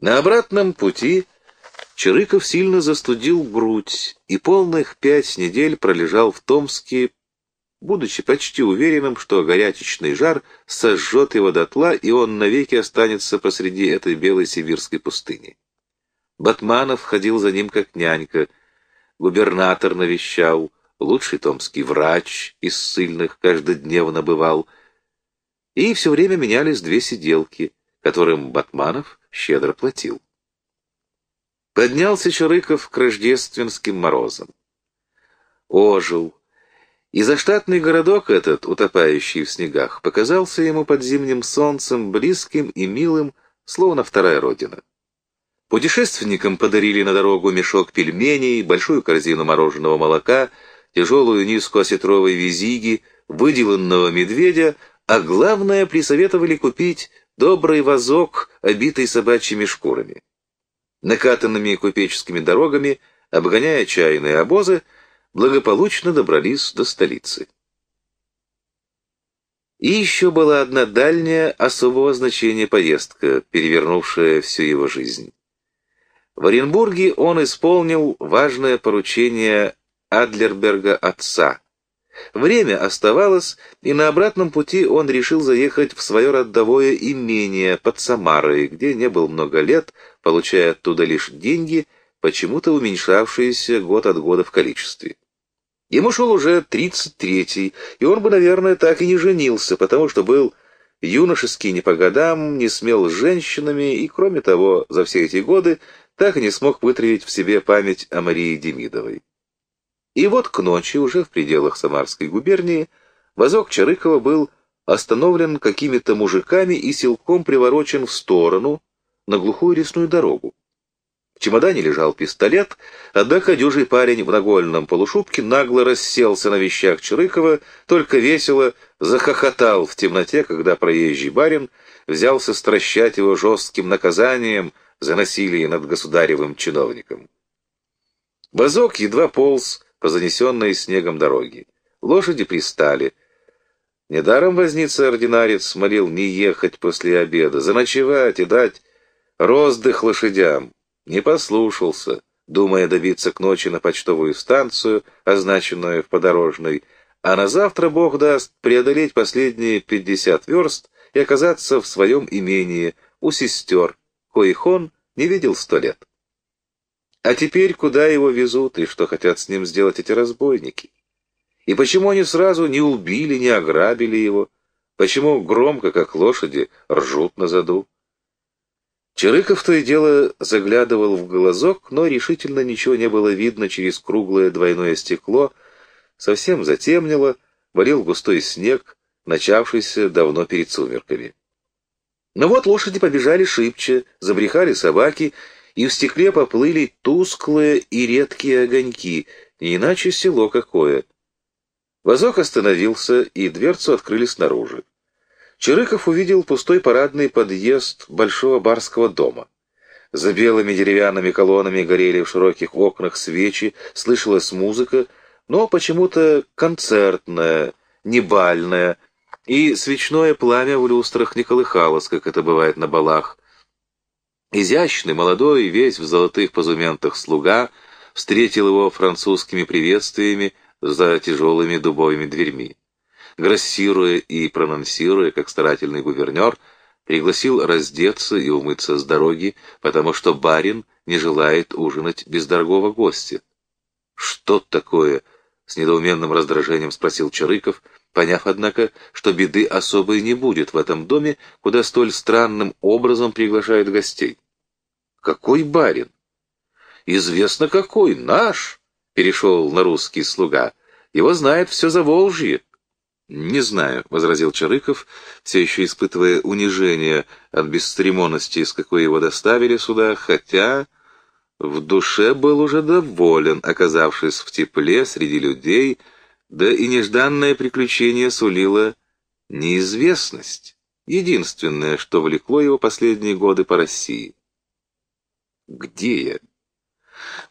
На обратном пути Чирыков сильно застудил грудь и полных пять недель пролежал в Томске, будучи почти уверенным, что горячечный жар сожжет его дотла, и он навеки останется посреди этой белой сибирской пустыни. Батманов ходил за ним как нянька, губернатор навещал, лучший томский врач из ссыльных каждодневно бывал, и все время менялись две сиделки, которым Батманов щедро платил. Поднялся Чурыков к рождественским морозам. Ожил. И заштатный городок этот, утопающий в снегах, показался ему под зимним солнцем близким и милым, словно вторая родина. Путешественникам подарили на дорогу мешок пельменей, большую корзину мороженого молока, тяжелую низку осетровой визиги, выделанного медведя, а главное, присоветовали купить добрый вазок, обитый собачьими шкурами. Накатанными купеческими дорогами, обгоняя чайные обозы, благополучно добрались до столицы. И еще была одна дальняя, особого значения поездка, перевернувшая всю его жизнь. В Оренбурге он исполнил важное поручение Адлерберга отца. Время оставалось, и на обратном пути он решил заехать в свое родовое имение под Самарой, где не был много лет, получая оттуда лишь деньги, почему-то уменьшавшиеся год от года в количестве. Ему шел уже тридцать третий, и он бы, наверное, так и не женился, потому что был юношеский не по годам, не смел с женщинами, и, кроме того, за все эти годы так и не смог вытравить в себе память о Марии Демидовой. И вот к ночи, уже в пределах Самарской губернии, возок Чарыкова был остановлен какими-то мужиками и силком приворочен в сторону, на глухую лесную дорогу. В чемодане лежал пистолет, однако дюжий парень в нагольном полушубке нагло расселся на вещах Чарыкова, только весело захохотал в темноте, когда проезжий барин взялся стращать его жестким наказанием за насилие над государевым чиновником. Базок едва полз, по занесенной снегом дороге. Лошади пристали. Недаром возница-ординарец молил не ехать после обеда, заночевать и дать роздых лошадям. Не послушался, думая добиться к ночи на почтовую станцию, означенную в подорожной, а на завтра Бог даст преодолеть последние пятьдесят верст и оказаться в своем имении у сестер, коих он не видел сто лет. А теперь куда его везут и что хотят с ним сделать эти разбойники? И почему они сразу не убили, не ограбили его? Почему громко, как лошади, ржут на заду? Чарыков то и дело заглядывал в глазок, но решительно ничего не было видно через круглое двойное стекло, совсем затемнело, валил густой снег, начавшийся давно перед сумерками. Но вот лошади побежали шибче, забрехали собаки, и в стекле поплыли тусклые и редкие огоньки, не иначе село какое. Возок остановился, и дверцу открыли снаружи. Чирыков увидел пустой парадный подъезд большого барского дома. За белыми деревянными колоннами горели в широких окнах свечи, слышалась музыка, но почему-то концертная, не бальная, и свечное пламя в люстрах не колыхалось, как это бывает на балах, Изящный, молодой, весь в золотых позументах слуга встретил его французскими приветствиями за тяжелыми дубовыми дверьми. Грассируя и прононсируя, как старательный гувернер, пригласил раздеться и умыться с дороги, потому что барин не желает ужинать без дорогого гостя. «Что такое?» — с недоуменным раздражением спросил Чарыков, поняв, однако, что беды особой не будет в этом доме, куда столь странным образом приглашают гостей. «Какой барин?» «Известно какой, наш!» — перешел на русский слуга. «Его знает все за Волжье». «Не знаю», — возразил Чарыков, все еще испытывая унижение от бесцеремонности, с какой его доставили сюда, хотя в душе был уже доволен, оказавшись в тепле среди людей, да и нежданное приключение сулило неизвестность, единственное, что влекло его последние годы по России. «Где я?»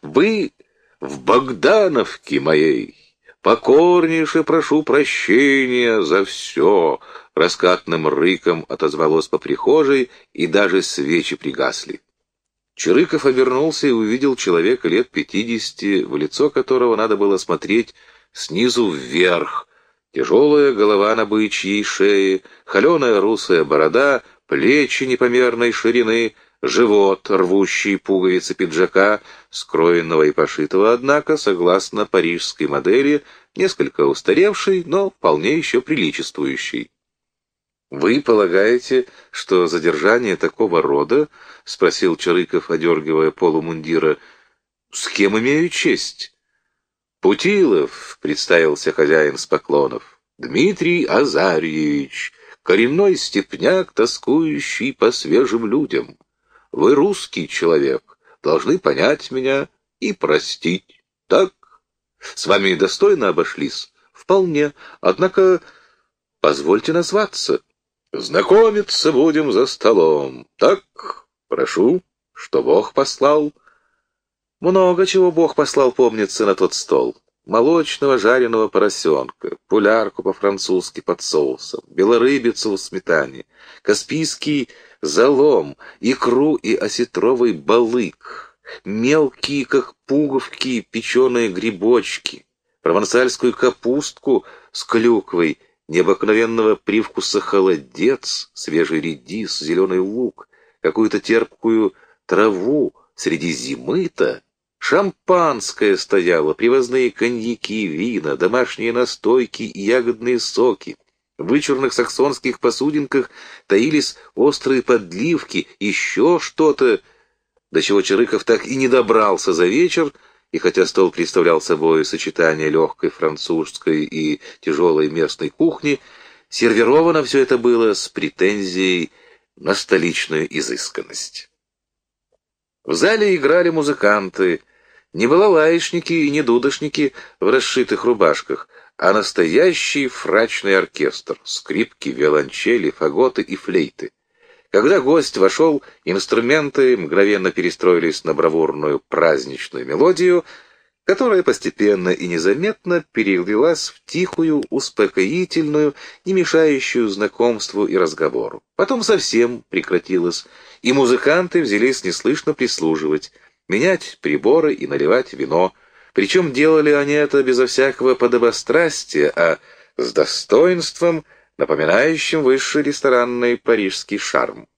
«Вы в Богдановке моей. Покорнейше прошу прощения за все!» Раскатным рыком отозвалось по прихожей, и даже свечи пригасли. Чирыков обернулся и увидел человека лет пятидесяти, в лицо которого надо было смотреть снизу вверх. Тяжелая голова на бычьей шее, холеная русая борода, плечи непомерной ширины, живот, рвущий пуговицы пиджака, скроенного и пошитого, однако, согласно парижской модели, несколько устаревший, но вполне еще приличествующий. «Вы полагаете, что задержание такого рода?» — спросил Чарыков, одергивая полумундира. «С кем имею честь?» «Путилов», — представился хозяин с поклонов. «Дмитрий Азарьевич, коренной степняк, тоскующий по свежим людям. Вы русский человек, должны понять меня и простить. Так? С вами достойно обошлись? Вполне. Однако, позвольте назваться». Знакомиться будем за столом. Так, прошу, что Бог послал. Много чего Бог послал, помнится, на тот стол. Молочного жареного поросенка, пулярку по-французски под соусом, белорыбицу в сметане, каспийский залом, икру и осетровый балык, мелкие, как пуговки, печеные грибочки, провансальскую капустку с клюквой необыкновенного привкуса холодец, свежий редис, зеленый лук, какую-то терпкую траву среди зимы-то. Шампанское стояло, привозные коньяки, вина, домашние настойки и ягодные соки. В вычурных саксонских посудинках таились острые подливки, еще что-то, до чего Чарыков так и не добрался за вечер, и хотя стол представлял собой сочетание легкой французской и тяжелой местной кухни, сервировано все это было с претензией на столичную изысканность. В зале играли музыканты, не балалайшники и не дудошники в расшитых рубашках, а настоящий фрачный оркестр, скрипки, виолончели, фаготы и флейты. Когда гость вошел, инструменты мгновенно перестроились на бравурную праздничную мелодию, которая постепенно и незаметно перелилась в тихую, успокоительную, не мешающую знакомству и разговору. Потом совсем прекратилась, и музыканты взялись неслышно прислуживать, менять приборы и наливать вино, причем делали они это безо всякого подобострастия, а с достоинством – напоминающим высший ресторанный парижский шарм.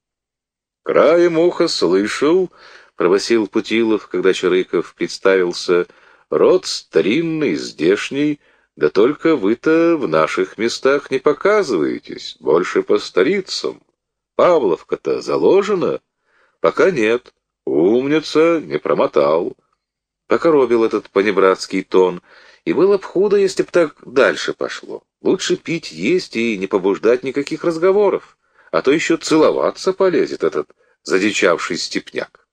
«Краем уха слышал», — провосил Путилов, когда Чарыков представился, — «род старинный, здешний, да только вы-то в наших местах не показываетесь, больше по столицам. Павловка-то заложена? Пока нет. Умница, не промотал». Покоробил этот понебратский тон, и было б худо, если б так дальше пошло. Лучше пить, есть и не побуждать никаких разговоров, а то еще целоваться полезет этот задичавший степняк.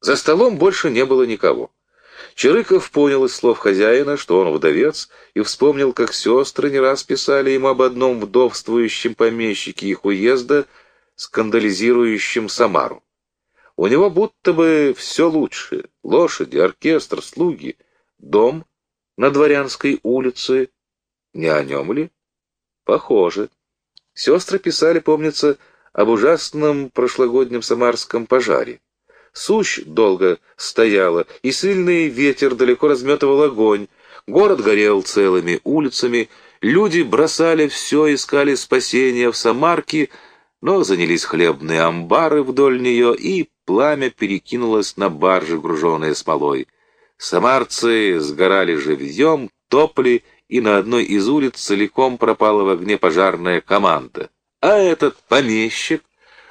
За столом больше не было никого. Чарыков понял из слов хозяина, что он вдовец, и вспомнил, как сестры не раз писали ему об одном вдовствующем помещике их уезда, скандализирующем Самару. У него будто бы все лучше — лошади, оркестр, слуги, дом на Дворянской улице, не о нем ли? Похоже. Сестры писали, помнится, об ужасном прошлогоднем самарском пожаре. Сущ долго стояла, и сильный ветер далеко разметывал огонь. Город горел целыми улицами, люди бросали все, искали спасения в Самарке, но занялись хлебные амбары вдоль нее, и пламя перекинулось на баржи, груженные смолой. Самарцы сгорали живьем, топли и на одной из улиц целиком пропала в огне пожарная команда. А этот помещик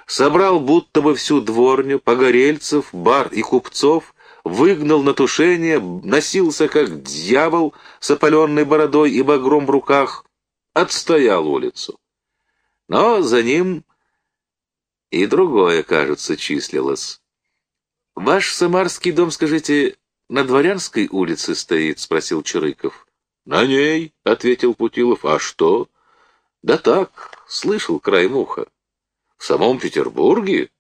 собрал будто бы всю дворню, погорельцев, бар и купцов, выгнал на тушение, носился как дьявол с опаленной бородой и багром в руках, отстоял улицу. Но за ним и другое, кажется, числилось. «Ваш самарский дом, скажите, на Дворянской улице стоит?» — спросил Чурыков. «На ней», — ответил Путилов. «А что?» «Да так, слышал краем уха». «В самом Петербурге?»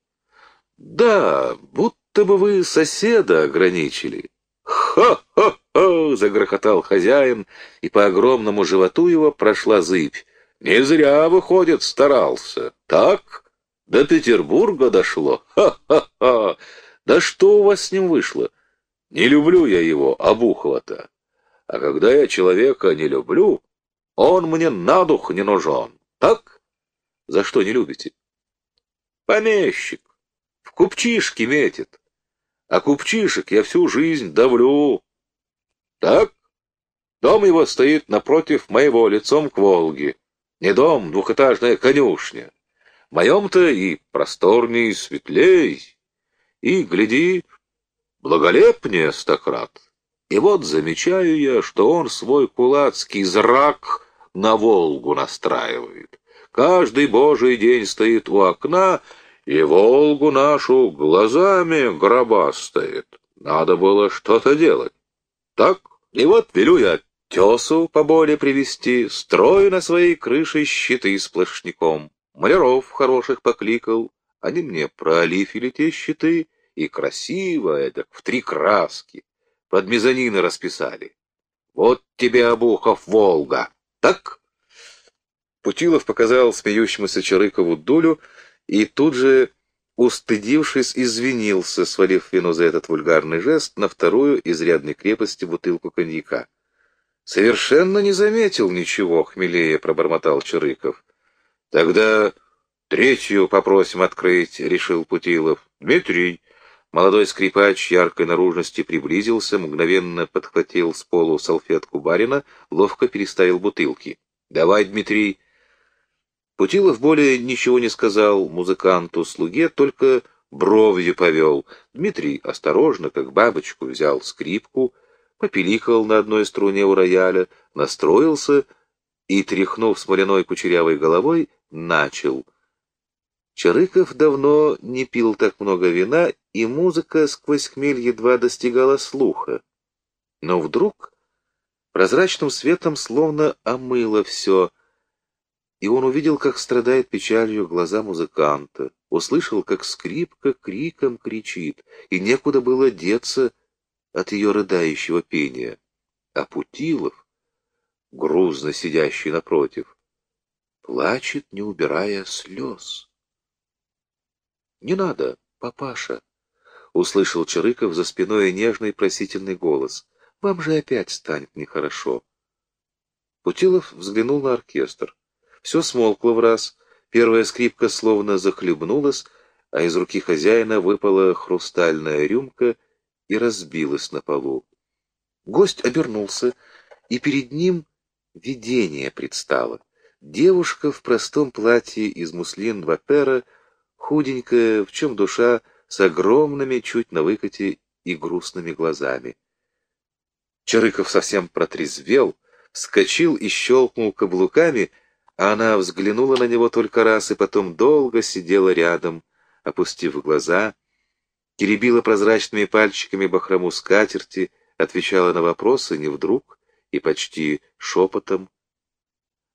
«Да, будто бы вы соседа ограничили». «Хо-хо-хо!» — загрохотал хозяин, и по огромному животу его прошла зыбь. «Не зря, выходит, старался. Так? До Петербурга дошло. Ха-ха-ха! Да что у вас с ним вышло? Не люблю я его, обухова-то. А когда я человека не люблю, он мне на дух не нужен. Так? За что не любите? Помещик. В купчишке метит. А купчишек я всю жизнь давлю. Так? Дом его стоит напротив моего лицом к Волге. Не дом, двухэтажная конюшня. Моем-то и просторней, и светлей. И, гляди, благолепнее стократ. И вот замечаю я, что он свой кулацкий зрак на Волгу настраивает. Каждый божий день стоит у окна и Волгу нашу глазами гробастает. Надо было что-то делать. Так, и вот велю я тесу поболее привести, строю на своей крыше щиты сплошняком. Маляров хороших покликал, они мне пролифили те щиты, и красиво, это в три краски, под мезонины расписали. Вот тебе, Обухов, Волга, так? Путилов показал смеющемуся Чарыкову дулю и тут же, устыдившись, извинился, свалив вину за этот вульгарный жест на вторую изрядной крепости бутылку коньяка. «Совершенно не заметил ничего, хмелее», — пробормотал Чарыков. «Тогда третью попросим открыть», — решил Путилов. «Дмитрий». Молодой скрипач яркой наружности приблизился, мгновенно подхватил с полу салфетку барина, ловко переставил бутылки. «Давай, Дмитрий, Путилов более ничего не сказал музыканту-слуге, только бровью повел. Дмитрий осторожно, как бабочку, взял скрипку, попиликал на одной струне у рояля, настроился и, тряхнув смоляной кучерявой головой, начал. Чарыков давно не пил так много вина, и музыка сквозь хмель едва достигала слуха. Но вдруг прозрачным светом словно омыло все — и он увидел, как страдает печалью глаза музыканта, услышал, как скрипка криком кричит, и некуда было деться от ее рыдающего пения. А Путилов, грузно сидящий напротив, плачет, не убирая слез. «Не надо, папаша!» — услышал Чарыков за спиной нежный просительный голос. «Вам же опять станет нехорошо». Путилов взглянул на оркестр. Все смолкло в раз, первая скрипка словно захлебнулась, а из руки хозяина выпала хрустальная рюмка и разбилась на полу. Гость обернулся, и перед ним видение предстало. Девушка в простом платье из муслин вапера, худенькая, в чем душа, с огромными, чуть на выкате и грустными глазами. Чарыков совсем протрезвел, вскочил и щелкнул каблуками — она взглянула на него только раз и потом долго сидела рядом, опустив глаза, теребила прозрачными пальчиками бахрому скатерти, отвечала на вопросы не вдруг и почти шепотом.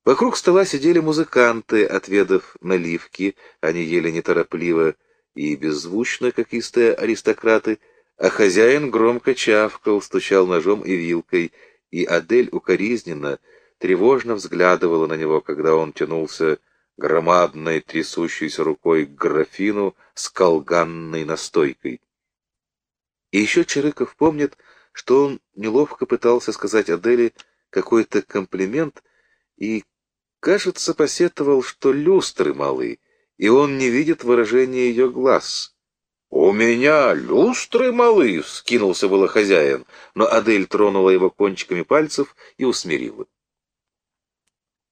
Вокруг стола сидели музыканты, отведав наливки, они ели неторопливо и беззвучно, как истые аристократы, а хозяин громко чавкал, стучал ножом и вилкой, и Адель укоризненно, тревожно взглядывала на него, когда он тянулся громадной трясущейся рукой к графину с колганной настойкой. И еще Чарыков помнит, что он неловко пытался сказать Аделе какой-то комплимент и, кажется, посетовал, что люстры малы, и он не видит выражения ее глаз. «У меня люстры малы!» — скинулся было хозяин, но Адель тронула его кончиками пальцев и усмирила.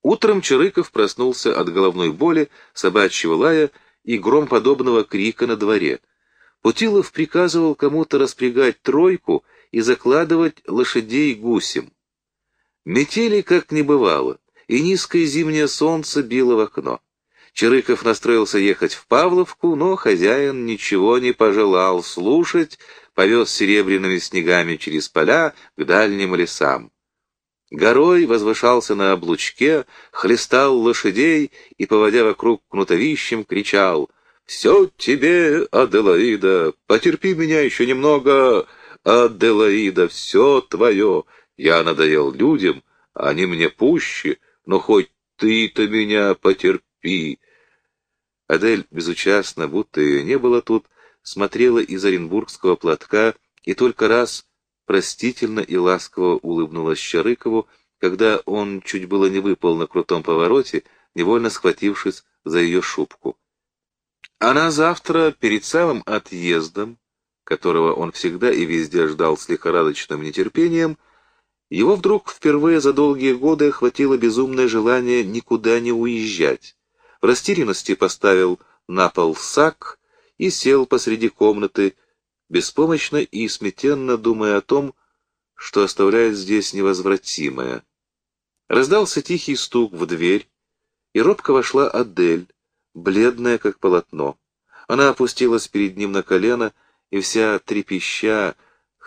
Утром Чарыков проснулся от головной боли, собачьего лая и громподобного крика на дворе. Путилов приказывал кому-то распрягать тройку и закладывать лошадей гусем. Метели как не бывало, и низкое зимнее солнце било в окно. Чарыков настроился ехать в Павловку, но хозяин ничего не пожелал слушать, повез серебряными снегами через поля к дальним лесам. Горой возвышался на облучке, хлестал лошадей и, поводя вокруг кнутовищем, кричал «Все тебе, Аделаида! Потерпи меня еще немного, Аделаида, все твое! Я надоел людям, они мне пуще, но хоть ты-то меня потерпи!» Адель безучастно, будто ее не было тут, смотрела из оренбургского платка и только раз простительно и ласково улыбнулась Щарыкову, когда он чуть было не выпал на крутом повороте, невольно схватившись за ее шубку. Она завтра, перед самым отъездом, которого он всегда и везде ждал с лихорадочным нетерпением, его вдруг впервые за долгие годы охватило безумное желание никуда не уезжать. В растерянности поставил на пол сак и сел посреди комнаты, беспомощно и смятенно думая о том, что оставляет здесь невозвратимое. Раздался тихий стук в дверь, и робко вошла Адель, бледная как полотно. Она опустилась перед ним на колено и вся трепеща,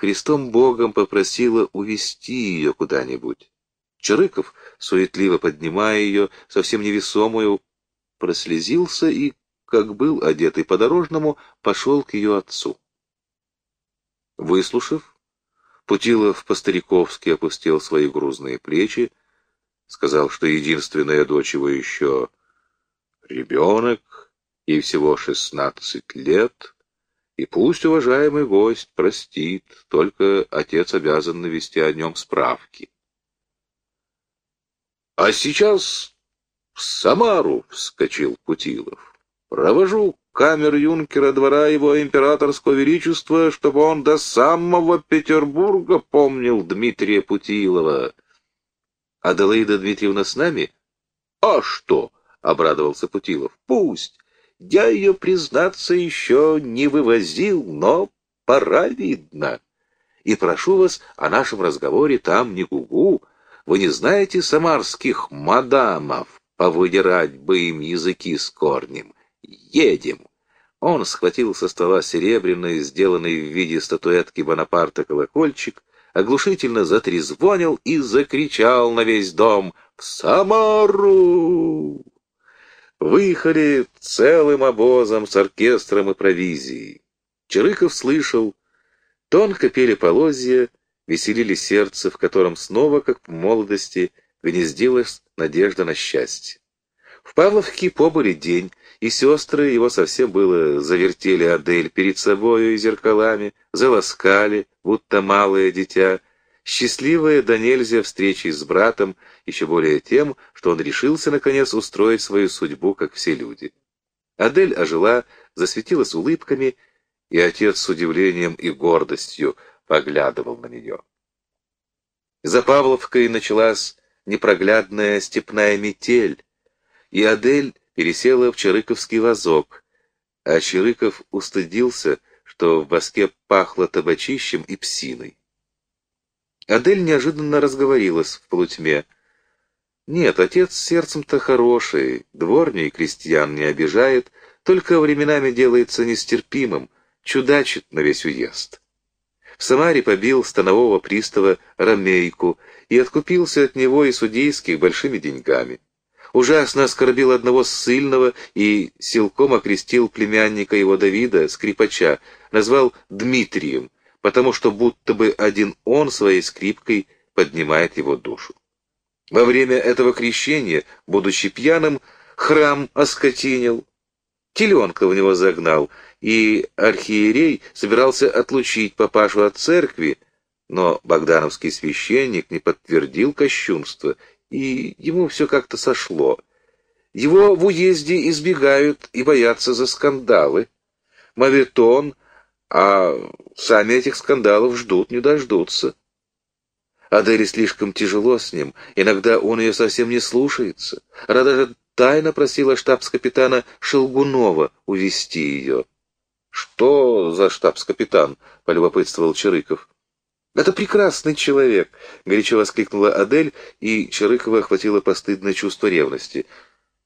Христом Богом попросила увести ее куда-нибудь. Чарыков, суетливо поднимая ее, совсем невесомую, прослезился и, как был одетый по-дорожному, пошел к ее отцу. Выслушав, Путилов по-стариковски опустил свои грузные плечи, сказал, что единственная дочь его еще ребенок, и всего шестнадцать лет, и пусть уважаемый гость простит, только отец обязан навести о нем справки. — А сейчас в Самару, — вскочил Путилов, — провожу камер юнкера двора его императорского величества, чтобы он до самого Петербурга помнил Дмитрия Путилова. — Аделаида Дмитриевна с нами? — А что? — обрадовался Путилов. — Пусть. Я ее, признаться, еще не вывозил, но пора, видно. И прошу вас о нашем разговоре там не гугу. Вы не знаете самарских мадамов? Повыдирать бы им языки с корнем. Едем. Он схватил со стола серебряный, сделанный в виде статуэтки Бонапарта колокольчик, оглушительно затрезвонил и закричал на весь дом «В Самару!». Выехали целым обозом с оркестром и провизией. Чарыков слышал, тонко пели полозья, веселили сердце, в котором снова, как в молодости, гнездилась надежда на счастье. В Павловке побыли день, и сестры его совсем было завертели Адель перед собою и зеркалами, заласкали, будто малое дитя, счастливая до нельзя встречи с братом, еще более тем, что он решился, наконец, устроить свою судьбу, как все люди. Адель ожила, засветилась улыбками, и отец с удивлением и гордостью поглядывал на нее. За Павловкой началась непроглядная степная метель, и Адель пересела в Чарыковский вазок, а Чарыков устыдился, что в воске пахло табачищем и псиной. Адель неожиданно разговорилась в полутьме. Нет, отец сердцем-то хороший, дворней крестьян не обижает, только временами делается нестерпимым, чудачит на весь уезд. В Самаре побил станового пристава Ромейку и откупился от него и судейских большими деньгами ужасно оскорбил одного ссыльного и силком окрестил племянника его Давида, скрипача, назвал Дмитрием, потому что будто бы один он своей скрипкой поднимает его душу. Во время этого крещения, будучи пьяным, храм оскотинил, теленка в него загнал, и архиерей собирался отлучить папашу от церкви, но богдановский священник не подтвердил кощунство и ему все как-то сошло. Его в уезде избегают и боятся за скандалы. Моветон, а сами этих скандалов ждут, не дождутся. Аделе слишком тяжело с ним, иногда он ее совсем не слушается. Она даже тайно просила штабс-капитана Шелгунова увести ее. — Что за штабс-капитан? — полюбопытствовал Чарыков. «Это прекрасный человек!» — горячо воскликнула Адель, и Чарыкова охватило постыдное чувство ревности.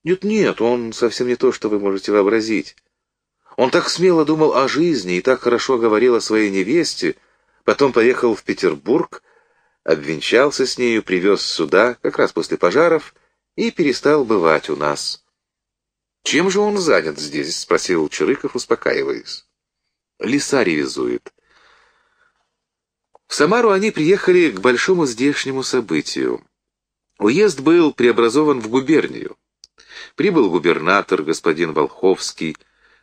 «Нет-нет, он совсем не то, что вы можете вообразить. Он так смело думал о жизни и так хорошо говорил о своей невесте, потом поехал в Петербург, обвенчался с нею, привез сюда, как раз после пожаров, и перестал бывать у нас». «Чем же он занят здесь?» — спросил Чарыков, успокаиваясь. «Леса ревизует». В Самару они приехали к большому здешнему событию. Уезд был преобразован в губернию. Прибыл губернатор, господин Волховский,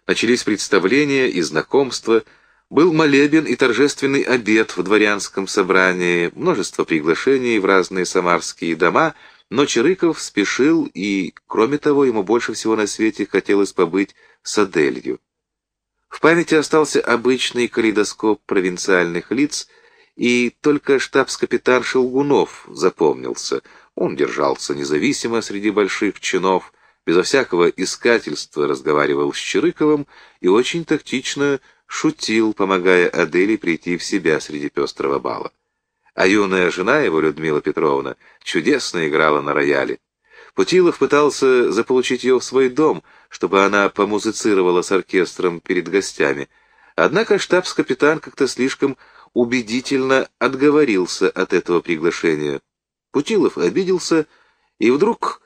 Начались представления и знакомства, был молебен и торжественный обед в дворянском собрании, множество приглашений в разные самарские дома, но Чирыков спешил, и, кроме того, ему больше всего на свете хотелось побыть с Аделью. В памяти остался обычный калейдоскоп провинциальных лиц, и только штабс-капитан Шелгунов запомнился. Он держался независимо среди больших чинов, безо всякого искательства разговаривал с Чирыковым и очень тактично шутил, помогая Аделе прийти в себя среди пестрого бала. А юная жена его, Людмила Петровна, чудесно играла на рояле. Путилов пытался заполучить ее в свой дом, чтобы она помузицировала с оркестром перед гостями. Однако штабс-капитан как-то слишком убедительно отговорился от этого приглашения. Путилов обиделся и вдруг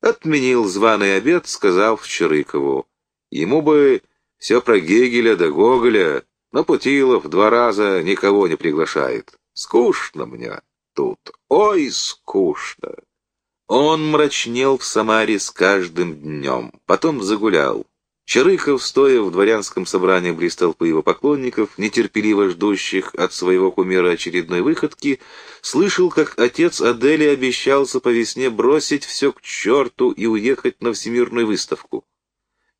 отменил званый обед, сказав Чирыкову, ему бы все про Гегеля да Гоголя, но Путилов два раза никого не приглашает. Скучно мне тут, ой, скучно. Он мрачнел в Самаре с каждым днем, потом загулял. Чарыхов, стоя в дворянском собрании близ толпы его поклонников, нетерпеливо ждущих от своего кумира очередной выходки, слышал, как отец Адели обещался по весне бросить все к черту и уехать на всемирную выставку.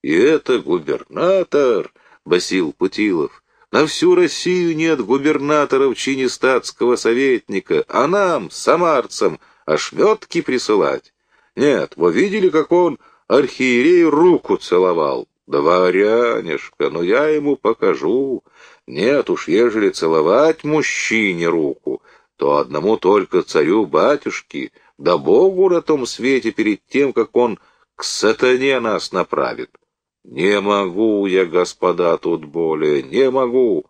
«И это губернатор!» — басил Путилов. «На всю Россию нет губернатора в чине статского советника, а нам, самарцам, ошметки присылать. Нет, вы видели, как он архиерей руку целовал? Дворянишка, но я ему покажу. Нет уж, ежели целовать мужчине руку, то одному только царю-батюшке, да Богу на том свете перед тем, как он к сатане нас направит. Не могу я, господа, тут более, не могу.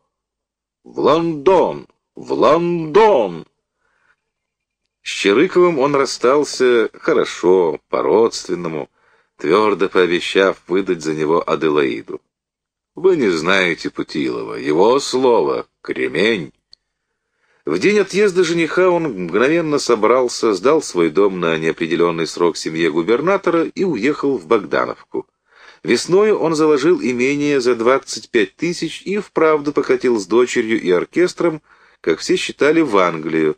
В Лондон, в Лондон! С Чирыковым он расстался хорошо, по-родственному, твердо пообещав выдать за него Аделаиду. Вы не знаете Путилова, его слово — кремень. В день отъезда жениха он мгновенно собрался, сдал свой дом на неопределенный срок семье губернатора и уехал в Богдановку. Весною он заложил имение за 25 тысяч и вправду покатил с дочерью и оркестром, как все считали, в Англию.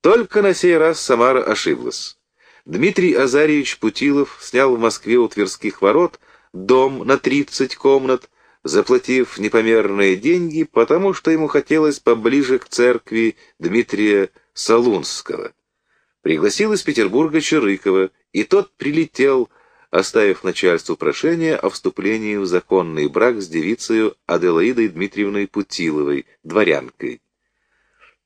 Только на сей раз Самара ошиблась. Дмитрий Азарьевич Путилов снял в Москве у Тверских ворот дом на 30 комнат, заплатив непомерные деньги, потому что ему хотелось поближе к церкви Дмитрия Солунского. Пригласил из Петербурга Чарыкова, и тот прилетел, оставив начальству прошение о вступлении в законный брак с девицей Аделаидой Дмитриевной Путиловой, дворянкой.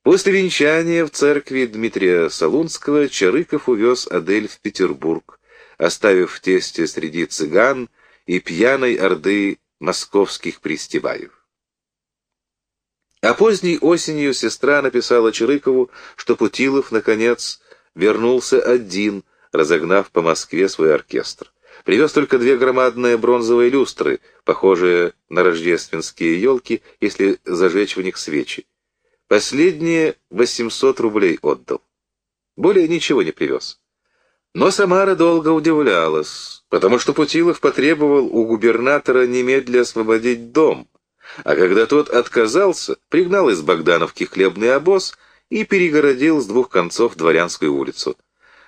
После венчания в церкви Дмитрия Солунского Чарыков увез Адель в Петербург, оставив в тесте среди цыган и пьяной орды московских пристебаев. А поздней осенью сестра написала Чарыкову, что Путилов, наконец, вернулся один, разогнав по Москве свой оркестр. Привез только две громадные бронзовые люстры, похожие на рождественские елки, если зажечь в них свечи. Последние 800 рублей отдал. Более ничего не привез. Но Самара долго удивлялась, потому что Путилов потребовал у губернатора немедля освободить дом, а когда тот отказался, пригнал из Богдановки хлебный обоз и перегородил с двух концов дворянскую улицу.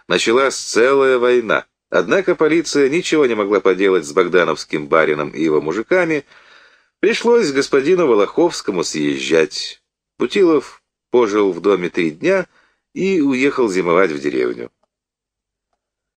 Началась целая война. Однако полиция ничего не могла поделать с богдановским барином и его мужиками. Пришлось господину Волоховскому съезжать. Путилов пожил в доме три дня и уехал зимовать в деревню.